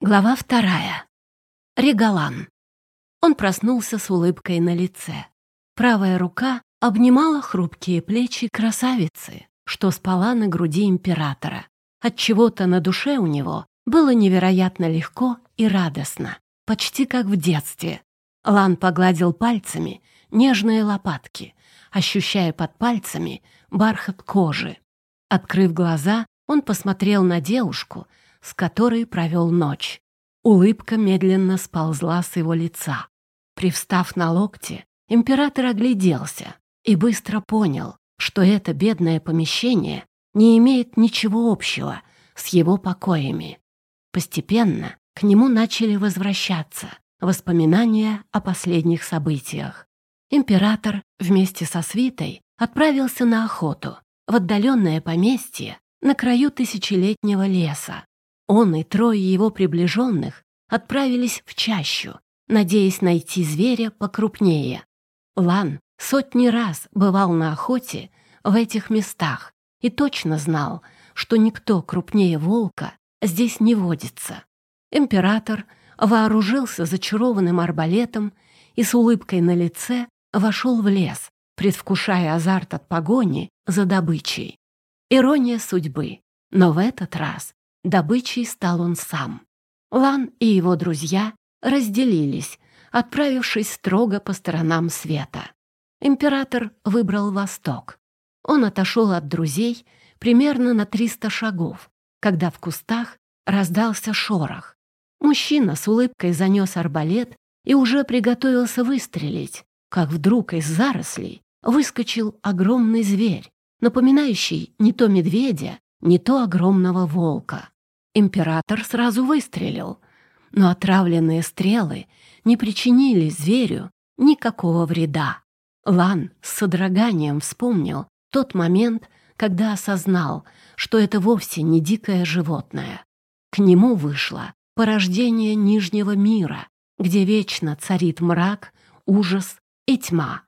Глава вторая. Регалан. Он проснулся с улыбкой на лице. Правая рука обнимала хрупкие плечи красавицы, что спала на груди императора. От чего-то на душе у него было невероятно легко и радостно, почти как в детстве. Лан погладил пальцами нежные лопатки, ощущая под пальцами бархат кожи. Открыв глаза, он посмотрел на девушку, с которой провел ночь. Улыбка медленно сползла с его лица. Привстав на локте, император огляделся и быстро понял, что это бедное помещение не имеет ничего общего с его покоями. Постепенно к нему начали возвращаться воспоминания о последних событиях. Император вместе со свитой отправился на охоту в отдаленное поместье на краю тысячелетнего леса. Он и трое его приближенных отправились в чащу, надеясь найти зверя покрупнее. Лан сотни раз бывал на охоте в этих местах и точно знал, что никто крупнее волка здесь не водится. Император вооружился зачарованным арбалетом и с улыбкой на лице вошел в лес, предвкушая азарт от погони за добычей. Ирония судьбы. Но в этот раз добычей стал он сам. Лан и его друзья разделились, отправившись строго по сторонам света. Император выбрал восток. Он отошел от друзей примерно на 300 шагов, когда в кустах раздался шорох. Мужчина с улыбкой занес арбалет и уже приготовился выстрелить, как вдруг из зарослей выскочил огромный зверь, напоминающий не то медведя, не то огромного волка. Император сразу выстрелил, но отравленные стрелы не причинили зверю никакого вреда. Лан с содроганием вспомнил тот момент, когда осознал, что это вовсе не дикое животное. К нему вышло порождение Нижнего мира, где вечно царит мрак, ужас и тьма.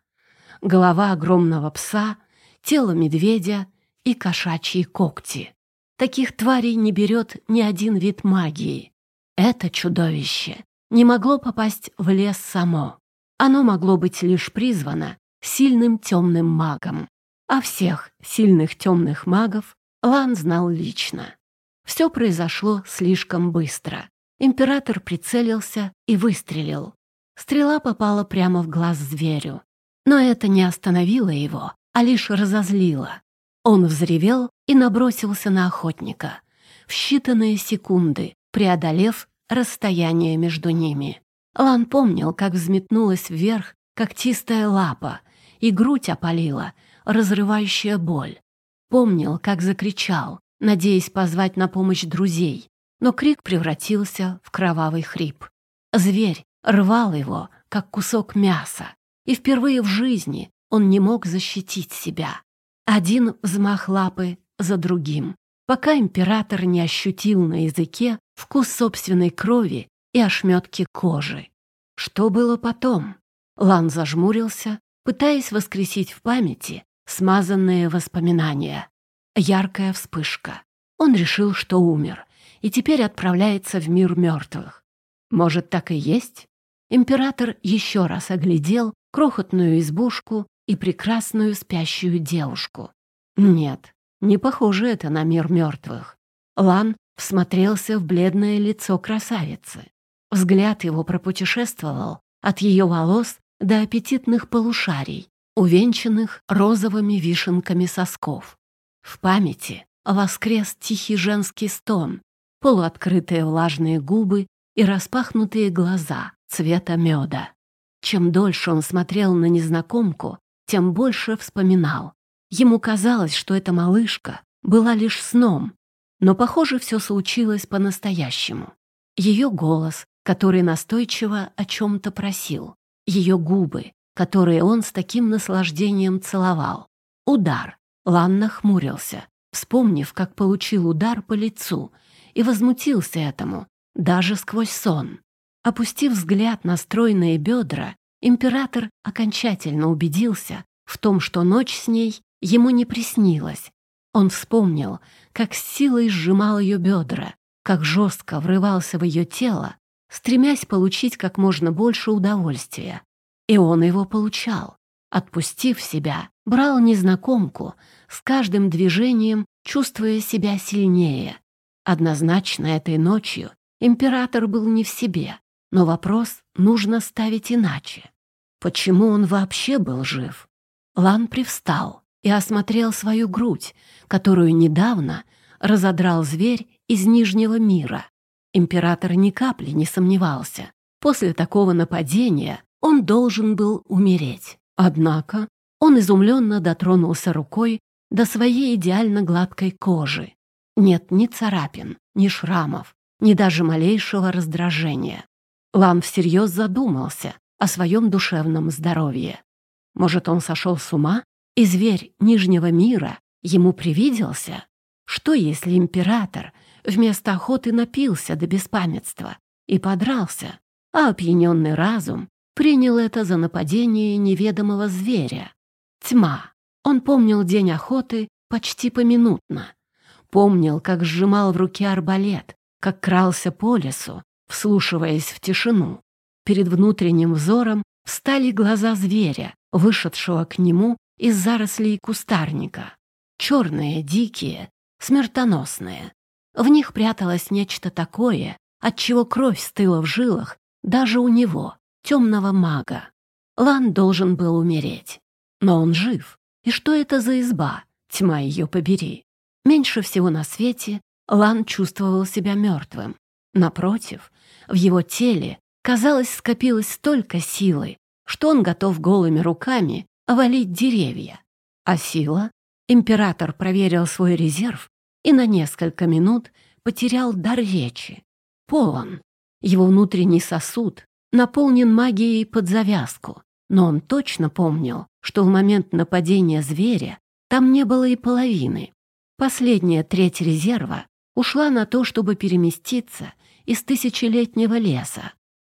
Голова огромного пса, тело медведя и кошачьи когти. Таких тварей не берет ни один вид магии. Это чудовище не могло попасть в лес само. Оно могло быть лишь призвано сильным темным магом. А всех сильных темных магов Лан знал лично. Все произошло слишком быстро. Император прицелился и выстрелил. Стрела попала прямо в глаз зверю. Но это не остановило его, а лишь разозлило. Он взревел и набросился на охотника. В считанные секунды, преодолев расстояние между ними. Лан помнил, как взметнулась вверх когтистая лапа, и грудь опалила, разрывающая боль. Помнил, как закричал, надеясь позвать на помощь друзей, но крик превратился в кровавый хрип. Зверь рвал его, как кусок мяса, и впервые в жизни он не мог защитить себя. Один взмах лапы за другим, пока император не ощутил на языке вкус собственной крови и ошметки кожи. Что было потом? Лан зажмурился, пытаясь воскресить в памяти смазанные воспоминания. Яркая вспышка. Он решил, что умер, и теперь отправляется в мир мертвых. Может, так и есть? Император еще раз оглядел крохотную избушку и прекрасную спящую девушку. Нет, не похоже это на мир мертвых. Лан всмотрелся в бледное лицо красавицы. Взгляд его пропутешествовал от ее волос до аппетитных полушарий, увенчанных розовыми вишенками сосков. В памяти воскрес тихий женский стон, полуоткрытые влажные губы и распахнутые глаза цвета меда. Чем дольше он смотрел на незнакомку, тем больше вспоминал. Ему казалось, что эта малышка была лишь сном, но, похоже, все случилось по-настоящему. Ее голос, который настойчиво о чем-то просил, ее губы, которые он с таким наслаждением целовал. Удар. Лан нахмурился, вспомнив, как получил удар по лицу, и возмутился этому, даже сквозь сон. Опустив взгляд на стройные бедра, император окончательно убедился в том, что ночь с ней ему не приснилась. Он вспомнил, как с силой сжимал ее бедра, как жестко врывался в ее тело, стремясь получить как можно больше удовольствия. И он его получал. Отпустив себя, брал незнакомку, с каждым движением чувствуя себя сильнее. Однозначно этой ночью император был не в себе, но вопрос нужно ставить иначе. Почему он вообще был жив? Лан привстал и осмотрел свою грудь, которую недавно разодрал зверь из Нижнего мира. Император ни капли не сомневался. После такого нападения он должен был умереть. Однако он изумленно дотронулся рукой до своей идеально гладкой кожи. Нет ни царапин, ни шрамов, ни даже малейшего раздражения. Лан всерьез задумался о своем душевном здоровье. Может, он сошел с ума, и зверь Нижнего мира ему привиделся? Что, если император вместо охоты напился до беспамятства и подрался, а опьяненный разум принял это за нападение неведомого зверя? Тьма. Он помнил день охоты почти поминутно. Помнил, как сжимал в руке арбалет, как крался по лесу, вслушиваясь в тишину. Перед внутренним взором встали глаза зверя, вышедшего к нему из зарослей кустарника. Черные, дикие, смертоносные. В них пряталось нечто такое, от чего кровь стыла в жилах даже у него, темного мага. Лан должен был умереть. Но он жив. И что это за изба? Тьма ее побери. Меньше всего на свете Лан чувствовал себя мертвым. Напротив, в его теле, казалось, скопилось столько силы, что он готов голыми руками валить деревья. А сила? Император проверил свой резерв и на несколько минут потерял дар речи. Полон. Его внутренний сосуд наполнен магией под завязку, но он точно помнил, что в момент нападения зверя там не было и половины. Последняя треть резерва ушла на то, чтобы переместиться из тысячелетнего леса.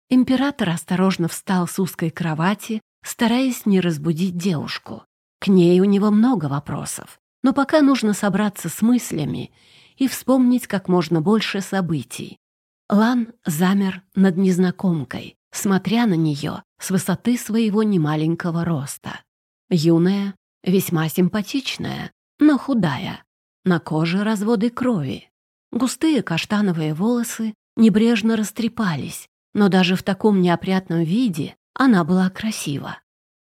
Император осторожно встал с узкой кровати, стараясь не разбудить девушку. К ней у него много вопросов, но пока нужно собраться с мыслями и вспомнить как можно больше событий. Лан замер над незнакомкой, смотря на нее с высоты своего немаленького роста. Юная, весьма симпатичная, но худая. На коже разводы крови. Густые каштановые волосы небрежно растрепались, но даже в таком неопрятном виде она была красива.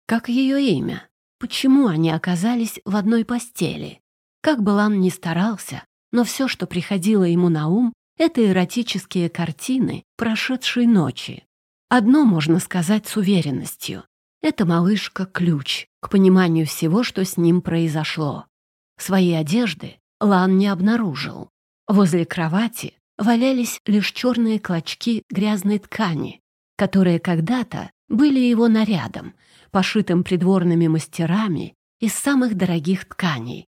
Как ее имя? Почему они оказались в одной постели? Как бы Лан ни старался, но все, что приходило ему на ум, это эротические картины прошедшей ночи. Одно можно сказать с уверенностью. Эта малышка — ключ к пониманию всего, что с ним произошло. Своей одежды Лан не обнаружил. Возле кровати валялись лишь черные клочки грязной ткани, которые когда-то были его нарядом, пошитым придворными мастерами из самых дорогих тканей.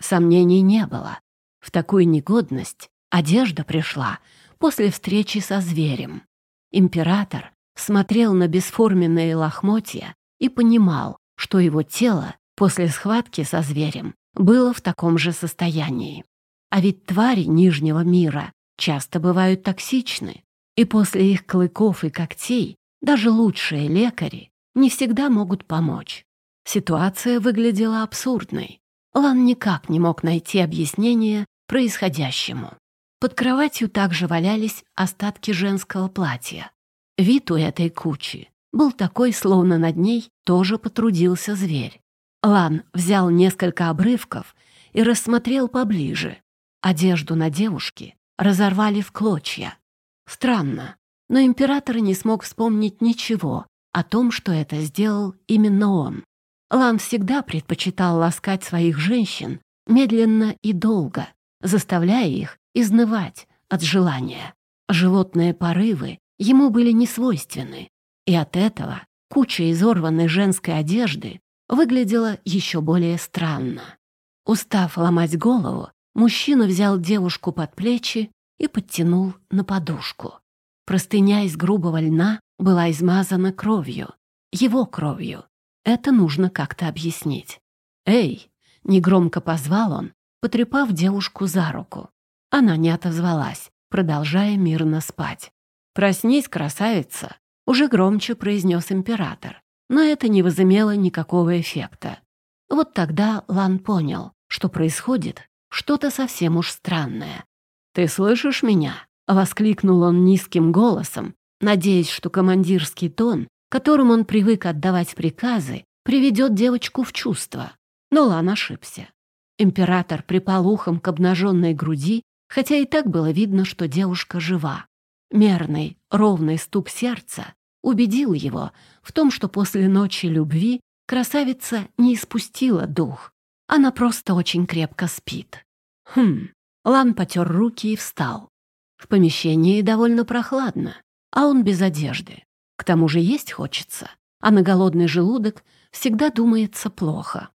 Сомнений не было. В такую негодность одежда пришла после встречи со зверем. Император смотрел на бесформенные лохмотья и понимал, что его тело после схватки со зверем было в таком же состоянии. А ведь твари Нижнего мира часто бывают токсичны, и после их клыков и когтей даже лучшие лекари не всегда могут помочь. Ситуация выглядела абсурдной. Лан никак не мог найти объяснение происходящему. Под кроватью также валялись остатки женского платья. Вид у этой кучи был такой, словно над ней тоже потрудился зверь. Лан взял несколько обрывков и рассмотрел поближе. Одежду на девушке разорвали в клочья. Странно, но император не смог вспомнить ничего о том, что это сделал именно он. Лан всегда предпочитал ласкать своих женщин медленно и долго, заставляя их изнывать от желания. Животные порывы ему были не свойственны, и от этого куча изорванной женской одежды выглядела еще более странно. Устав ломать голову, мужчина взял девушку под плечи и подтянул на подушку. Простыня из грубого льна была измазана кровью, его кровью. Это нужно как-то объяснить. «Эй!» — негромко позвал он, потрепав девушку за руку. Она не отозвалась, продолжая мирно спать. «Проснись, красавица!» — уже громче произнес император. Но это не возымело никакого эффекта. Вот тогда Лан понял, что происходит что-то совсем уж странное. «Ты слышишь меня?» — воскликнул он низким голосом, надеясь, что командирский тон, которым он привык отдавать приказы, приведет девочку в чувство. Но Лан ошибся. Император припал ухом к обнаженной груди, хотя и так было видно, что девушка жива. Мерный, ровный стук сердца убедил его в том, что после ночи любви красавица не испустила дух. Она просто очень крепко спит. Хм, Лан потер руки и встал. В помещении довольно прохладно, а он без одежды. К тому же есть хочется, а на голодный желудок всегда думается плохо.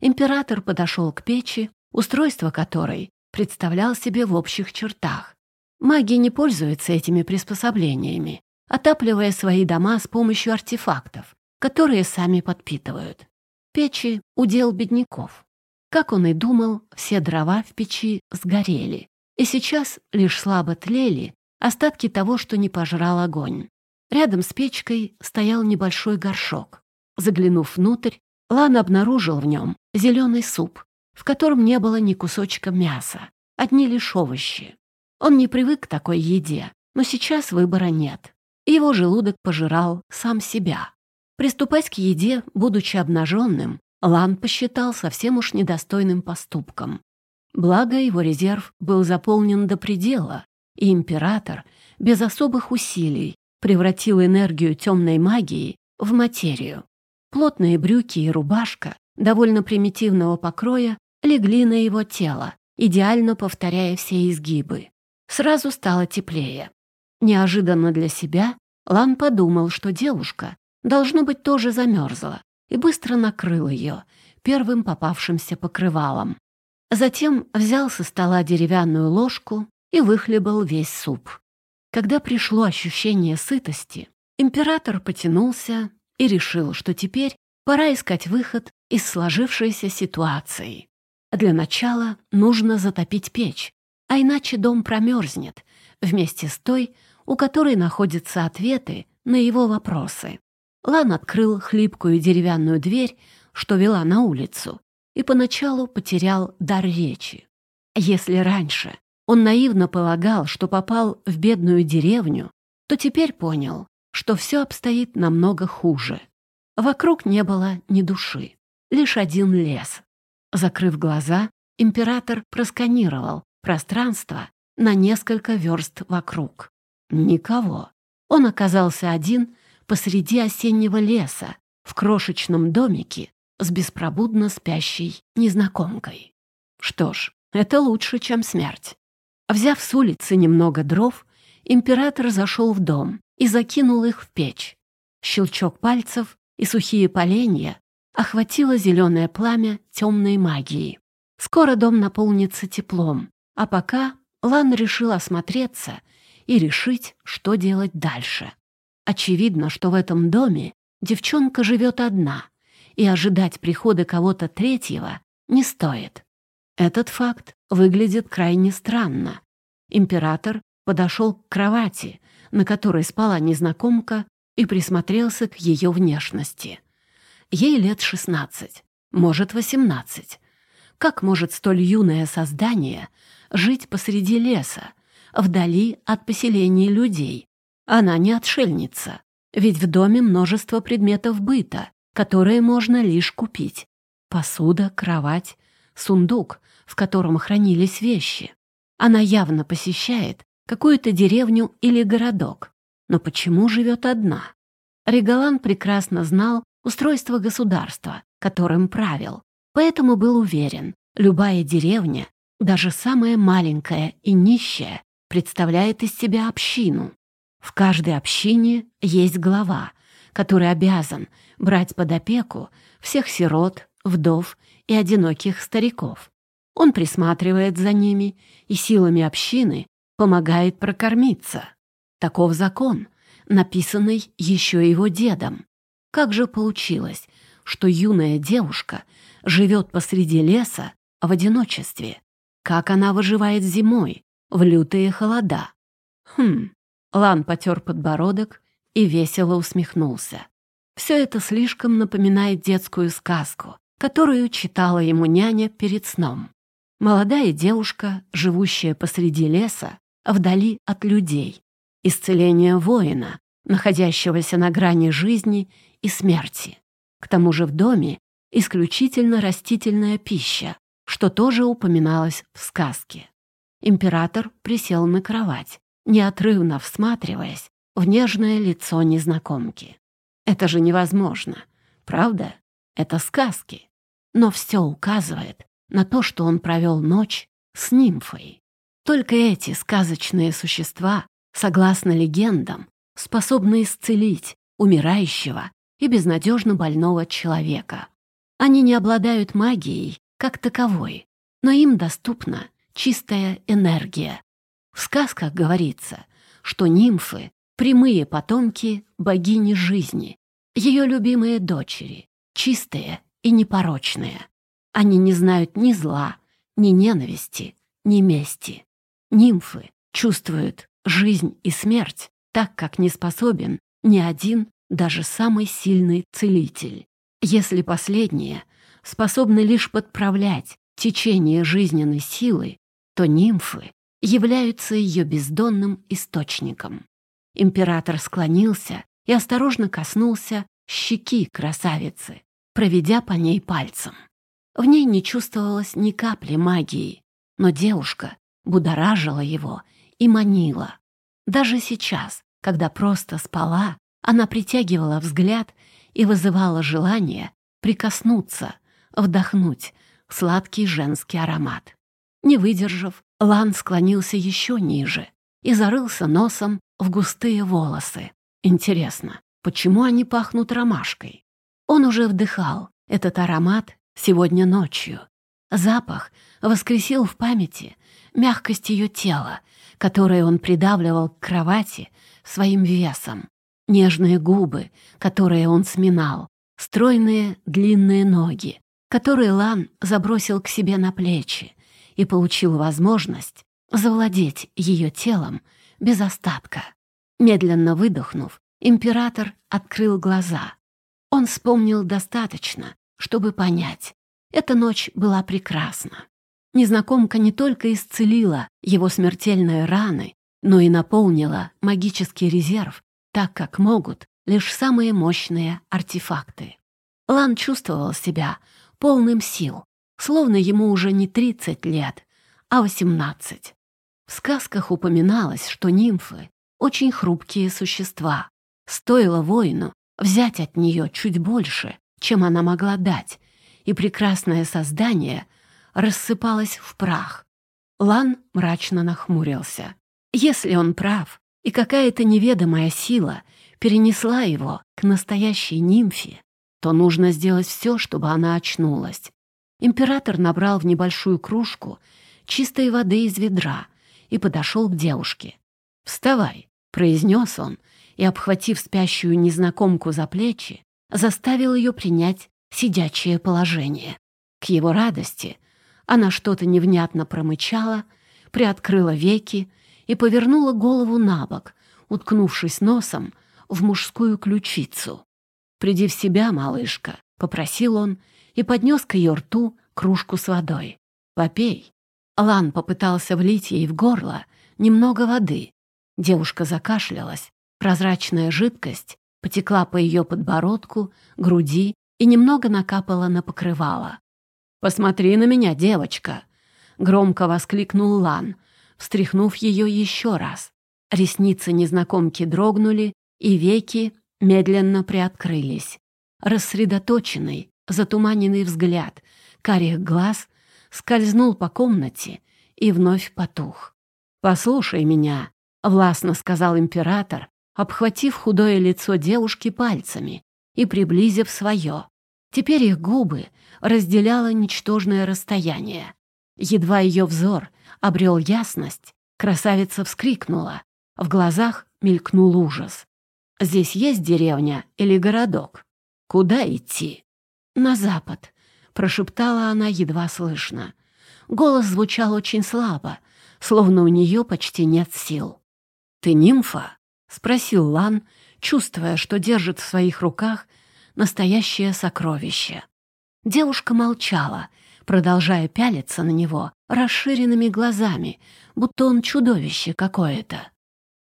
Император подошел к печи, устройство которой представлял себе в общих чертах. Маги не пользуются этими приспособлениями, отапливая свои дома с помощью артефактов, которые сами подпитывают. Печи — удел бедняков. Как он и думал, все дрова в печи сгорели, и сейчас лишь слабо тлели остатки того, что не пожрал огонь. Рядом с печкой стоял небольшой горшок. Заглянув внутрь, Лан обнаружил в нем зеленый суп, в котором не было ни кусочка мяса, одни лишь овощи. Он не привык к такой еде, но сейчас выбора нет. Его желудок пожирал сам себя. Приступать к еде, будучи обнаженным, Лан посчитал совсем уж недостойным поступком. Благо, его резерв был заполнен до предела, и император без особых усилий превратил энергию темной магии в материю. Плотные брюки и рубашка довольно примитивного покроя легли на его тело, идеально повторяя все изгибы. Сразу стало теплее. Неожиданно для себя Лан подумал, что девушка, должно быть, тоже замерзла, и быстро накрыл ее первым попавшимся покрывалом. Затем взял со стола деревянную ложку и выхлебал весь суп. Когда пришло ощущение сытости, император потянулся и решил, что теперь пора искать выход из сложившейся ситуации. Для начала нужно затопить печь, а иначе дом промерзнет вместе с той, у которой находятся ответы на его вопросы. Лан открыл хлипкую деревянную дверь, что вела на улицу, и поначалу потерял дар речи. Если раньше он наивно полагал, что попал в бедную деревню, то теперь понял, что все обстоит намного хуже. Вокруг не было ни души, лишь один лес. Закрыв глаза, император просканировал пространство на несколько верст вокруг. Никого. Он оказался один посреди осеннего леса, в крошечном домике с беспробудно спящей незнакомкой. Что ж, это лучше, чем смерть. Взяв с улицы немного дров, император зашел в дом и закинул их в печь. Щелчок пальцев и сухие поленья охватило зеленое пламя темной магии. Скоро дом наполнится теплом, а пока Лан решил осмотреться и решить, что делать дальше. Очевидно, что в этом доме девчонка живет одна, и ожидать прихода кого-то третьего не стоит. Этот факт выглядит крайне странно. Император подошел к кровати, на которой спала незнакомка, и присмотрелся к ее внешности. Ей лет шестнадцать, может, восемнадцать. Как может столь юное создание жить посреди леса, вдали от поселений людей? Она не отшельница, ведь в доме множество предметов быта, которые можно лишь купить. Посуда, кровать, сундук, в котором хранились вещи. Она явно посещает какую-то деревню или городок. Но почему живет одна? Регалан прекрасно знал устройство государства, которым правил, поэтому был уверен, любая деревня, даже самая маленькая и нищая, представляет из себя общину. В каждой общине есть глава, который обязан брать под опеку всех сирот, вдов и одиноких стариков. Он присматривает за ними и силами общины помогает прокормиться. Таков закон, написанный еще его дедом. Как же получилось, что юная девушка живет посреди леса в одиночестве? Как она выживает зимой, в лютые холода? Хм. Лан потер подбородок и весело усмехнулся. Все это слишком напоминает детскую сказку, которую читала ему няня перед сном. Молодая девушка, живущая посреди леса, вдали от людей. Исцеление воина, находящегося на грани жизни и смерти. К тому же в доме исключительно растительная пища, что тоже упоминалось в сказке. Император присел на кровать, неотрывно всматриваясь в нежное лицо незнакомки. Это же невозможно, правда? Это сказки. Но все указывает на то, что он провел ночь с нимфой. Только эти сказочные существа, согласно легендам, способны исцелить умирающего и безнадежно больного человека. Они не обладают магией как таковой, но им доступна чистая энергия. В сказках говорится, что нимфы — прямые потомки богини жизни, ее любимые дочери, чистые и непорочные. Они не знают ни зла, ни ненависти, ни мести. Нимфы чувствуют жизнь и смерть так, как не способен ни один, даже самый сильный целитель. Если последние способны лишь подправлять течение жизненной силы, то нимфы являются ее бездонным источником. Император склонился и осторожно коснулся щеки красавицы, проведя по ней пальцем. В ней не чувствовалось ни капли магии, но девушка будоражила его и манила. Даже сейчас, когда просто спала, она притягивала взгляд и вызывала желание прикоснуться, вдохнуть сладкий женский аромат. Не выдержав, Лан склонился еще ниже и зарылся носом в густые волосы. Интересно, почему они пахнут ромашкой? Он уже вдыхал этот аромат сегодня ночью. Запах воскресил в памяти мягкость ее тела, которое он придавливал к кровати своим весом, нежные губы, которые он сминал, стройные длинные ноги, которые Лан забросил к себе на плечи и получил возможность завладеть ее телом без остатка. Медленно выдохнув, император открыл глаза. Он вспомнил достаточно, чтобы понять. Эта ночь была прекрасна. Незнакомка не только исцелила его смертельные раны, но и наполнила магический резерв так, как могут лишь самые мощные артефакты. Лан чувствовал себя полным сил, словно ему уже не 30 лет, а 18. В сказках упоминалось, что нимфы — очень хрупкие существа. Стоило воину взять от нее чуть больше, чем она могла дать, и прекрасное создание рассыпалось в прах. Лан мрачно нахмурился. Если он прав, и какая-то неведомая сила перенесла его к настоящей нимфе, то нужно сделать все, чтобы она очнулась. Император набрал в небольшую кружку чистой воды из ведра и подошел к девушке. «Вставай», — произнес он, и, обхватив спящую незнакомку за плечи, заставил ее принять сидячее положение. К его радости она что-то невнятно промычала, приоткрыла веки и повернула голову на бок, уткнувшись носом в мужскую ключицу. «Приди в себя, малышка», — попросил он и поднес к ее рту кружку с водой. «Попей». Лан попытался влить ей в горло немного воды. Девушка закашлялась. Прозрачная жидкость потекла по ее подбородку, груди и немного накапала на покрывало. «Посмотри на меня, девочка!» — громко воскликнул Лан, встряхнув ее еще раз. Ресницы незнакомки дрогнули, и веки медленно приоткрылись. Рассредоточенный, затуманенный взгляд карих глаз скользнул по комнате и вновь потух. «Послушай меня», — властно сказал император, обхватив худое лицо девушки пальцами и приблизив свое. Теперь их губы разделяло ничтожное расстояние. Едва ее взор обрел ясность, красавица вскрикнула. В глазах мелькнул ужас. «Здесь есть деревня или городок? Куда идти?» «На запад», — прошептала она едва слышно. Голос звучал очень слабо, словно у нее почти нет сил. «Ты нимфа?» — спросил Лан, чувствуя, что держит в своих руках настоящее сокровище. Девушка молчала, продолжая пялиться на него расширенными глазами, будто он чудовище какое-то.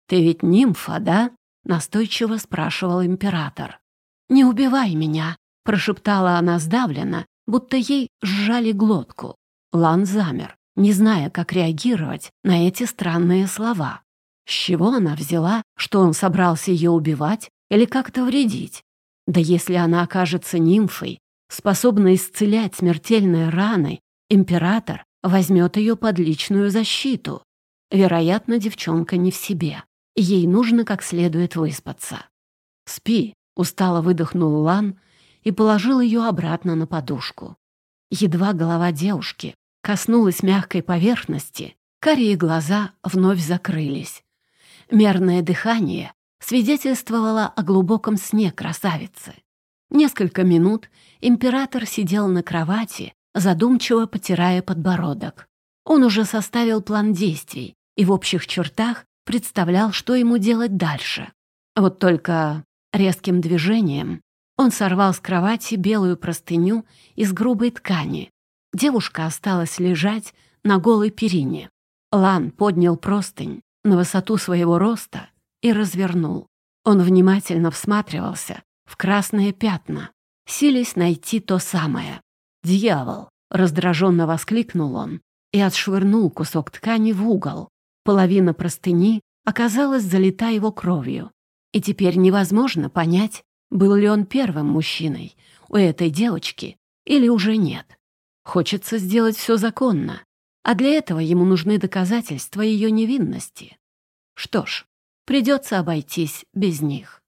«Ты ведь нимфа, да?» — настойчиво спрашивал император. «Не убивай меня!» — прошептала она сдавленно, будто ей сжали глотку. Лан замер, не зная, как реагировать на эти странные слова. С чего она взяла, что он собрался ее убивать или как-то вредить? Да если она окажется нимфой, способной исцелять смертельные раны, император возьмет ее под личную защиту. Вероятно, девчонка не в себе. Ей нужно как следует выспаться. «Спи», — устало выдохнул Лан и положил ее обратно на подушку. Едва голова девушки коснулась мягкой поверхности, карие глаза вновь закрылись. Мерное дыхание свидетельствовало о глубоком сне красавицы. Несколько минут император сидел на кровати, задумчиво потирая подбородок. Он уже составил план действий и в общих чертах представлял, что ему делать дальше. Вот только резким движением он сорвал с кровати белую простыню из грубой ткани. Девушка осталась лежать на голой перине. Лан поднял простынь на высоту своего роста и развернул. Он внимательно всматривался в красные пятна, силясь найти то самое. «Дьявол!» — раздраженно воскликнул он и отшвырнул кусок ткани в угол, Половина простыни оказалась залита его кровью, и теперь невозможно понять, был ли он первым мужчиной у этой девочки или уже нет. Хочется сделать все законно, а для этого ему нужны доказательства ее невинности. Что ж, придется обойтись без них.